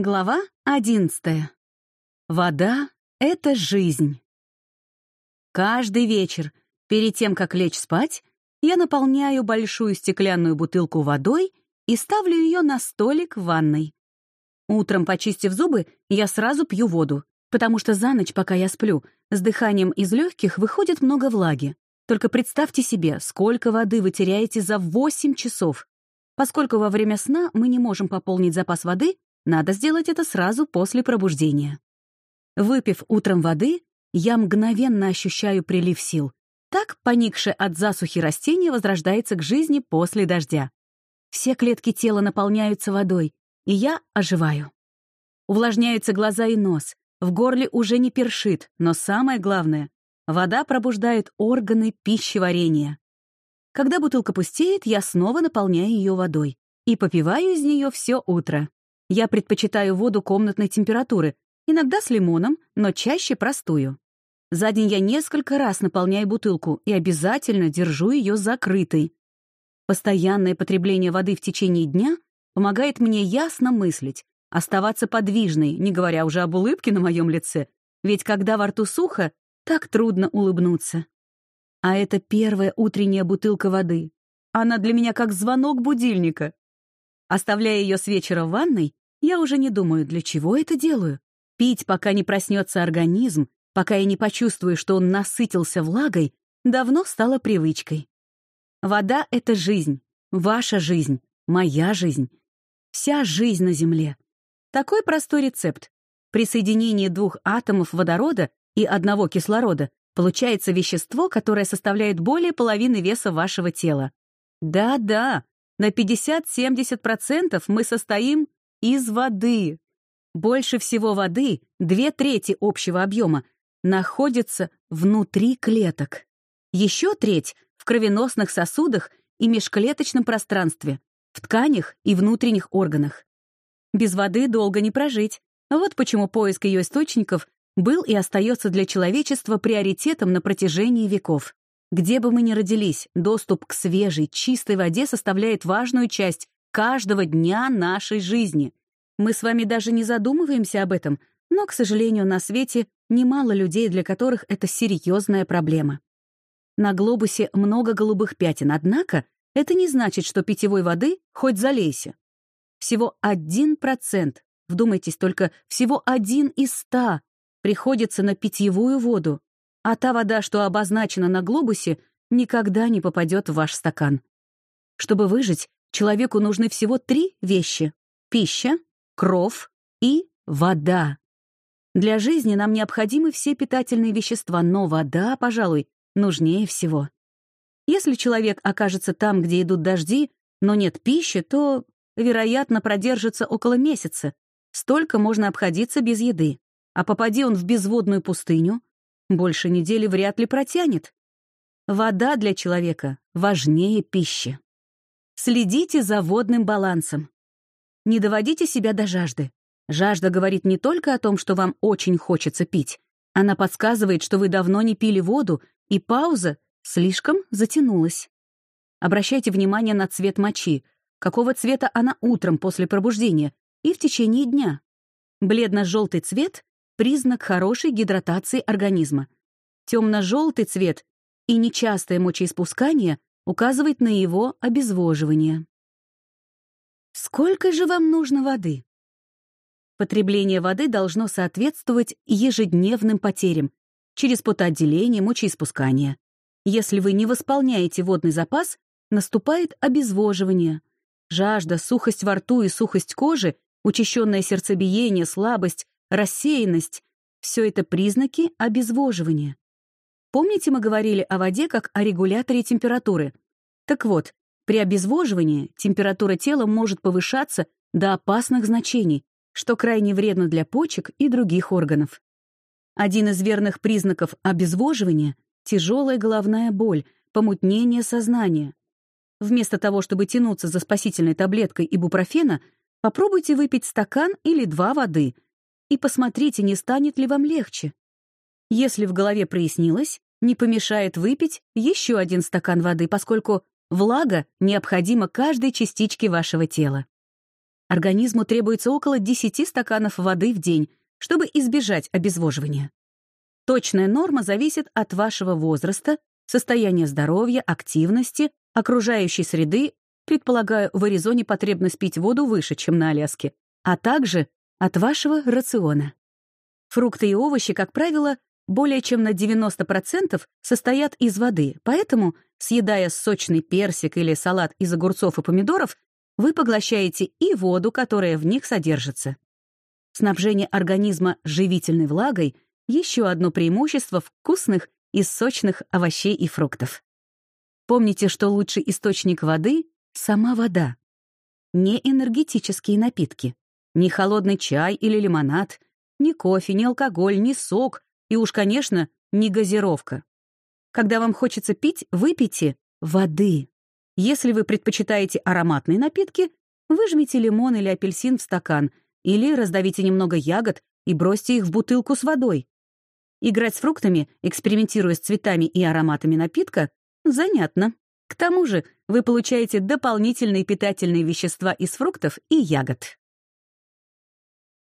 Глава одиннадцатая. Вода — это жизнь. Каждый вечер, перед тем, как лечь спать, я наполняю большую стеклянную бутылку водой и ставлю ее на столик в ванной. Утром, почистив зубы, я сразу пью воду, потому что за ночь, пока я сплю, с дыханием из легких выходит много влаги. Только представьте себе, сколько воды вы теряете за 8 часов. Поскольку во время сна мы не можем пополнить запас воды, надо сделать это сразу после пробуждения. Выпив утром воды, я мгновенно ощущаю прилив сил. Так поникшее от засухи растение возрождается к жизни после дождя. Все клетки тела наполняются водой, и я оживаю. Увлажняются глаза и нос, в горле уже не першит, но самое главное — вода пробуждает органы пищеварения. Когда бутылка пустеет, я снова наполняю ее водой и попиваю из нее все утро. Я предпочитаю воду комнатной температуры, иногда с лимоном, но чаще простую. За день я несколько раз наполняю бутылку и обязательно держу ее закрытой. Постоянное потребление воды в течение дня помогает мне ясно мыслить, оставаться подвижной, не говоря уже об улыбке на моем лице, ведь когда во рту сухо, так трудно улыбнуться. А это первая утренняя бутылка воды. Она для меня как звонок будильника. Оставляя ее с вечера в ванной, я уже не думаю, для чего это делаю. Пить, пока не проснется организм, пока я не почувствую, что он насытился влагой, давно стало привычкой. Вода — это жизнь, ваша жизнь, моя жизнь, вся жизнь на Земле. Такой простой рецепт. При соединении двух атомов водорода и одного кислорода получается вещество, которое составляет более половины веса вашего тела. Да-да, на 50-70% мы состоим из воды. Больше всего воды, две трети общего объема, находится внутри клеток. Еще треть в кровеносных сосудах и межклеточном пространстве, в тканях и внутренних органах. Без воды долго не прожить. Вот почему поиск ее источников был и остается для человечества приоритетом на протяжении веков. Где бы мы ни родились, доступ к свежей, чистой воде составляет важную часть каждого дня нашей жизни. Мы с вами даже не задумываемся об этом, но, к сожалению, на свете немало людей, для которых это серьезная проблема. На глобусе много голубых пятен, однако это не значит, что питьевой воды хоть залейся. Всего один процент, вдумайтесь только, всего один из ста приходится на питьевую воду, а та вода, что обозначена на глобусе, никогда не попадет в ваш стакан. Чтобы выжить, Человеку нужны всего три вещи — пища, кров и вода. Для жизни нам необходимы все питательные вещества, но вода, пожалуй, нужнее всего. Если человек окажется там, где идут дожди, но нет пищи, то, вероятно, продержится около месяца. Столько можно обходиться без еды. А попади он в безводную пустыню, больше недели вряд ли протянет. Вода для человека важнее пищи. Следите за водным балансом. Не доводите себя до жажды. Жажда говорит не только о том, что вам очень хочется пить. Она подсказывает, что вы давно не пили воду, и пауза слишком затянулась. Обращайте внимание на цвет мочи, какого цвета она утром после пробуждения и в течение дня. Бледно-желтый цвет — признак хорошей гидратации организма. Темно-желтый цвет и нечастое мочеиспускание указывает на его обезвоживание. Сколько же вам нужно воды? Потребление воды должно соответствовать ежедневным потерям через потоотделение, мочеиспускание. Если вы не восполняете водный запас, наступает обезвоживание. Жажда, сухость во рту и сухость кожи, учащенное сердцебиение, слабость, рассеянность — все это признаки обезвоживания. Помните, мы говорили о воде как о регуляторе температуры? Так вот, при обезвоживании температура тела может повышаться до опасных значений, что крайне вредно для почек и других органов. Один из верных признаков обезвоживания — тяжелая головная боль, помутнение сознания. Вместо того, чтобы тянуться за спасительной таблеткой ибупрофена, попробуйте выпить стакан или два воды и посмотрите, не станет ли вам легче. Если в голове прояснилось, не помешает выпить еще один стакан воды, поскольку влага необходима каждой частичке вашего тела. Организму требуется около 10 стаканов воды в день, чтобы избежать обезвоживания. Точная норма зависит от вашего возраста, состояния здоровья, активности, окружающей среды, предполагаю, в Аризоне потребность пить воду выше, чем на Аляске, а также от вашего рациона. Фрукты и овощи, как правило, более чем на 90% состоят из воды, поэтому, съедая сочный персик или салат из огурцов и помидоров, вы поглощаете и воду, которая в них содержится. Снабжение организма живительной влагой — еще одно преимущество вкусных и сочных овощей и фруктов. Помните, что лучший источник воды — сама вода. Не энергетические напитки, не холодный чай или лимонад, ни кофе, ни алкоголь, ни сок и уж, конечно, не газировка. Когда вам хочется пить, выпейте воды. Если вы предпочитаете ароматные напитки, выжмите лимон или апельсин в стакан или раздавите немного ягод и бросьте их в бутылку с водой. Играть с фруктами, экспериментируя с цветами и ароматами напитка, занятно. К тому же вы получаете дополнительные питательные вещества из фруктов и ягод.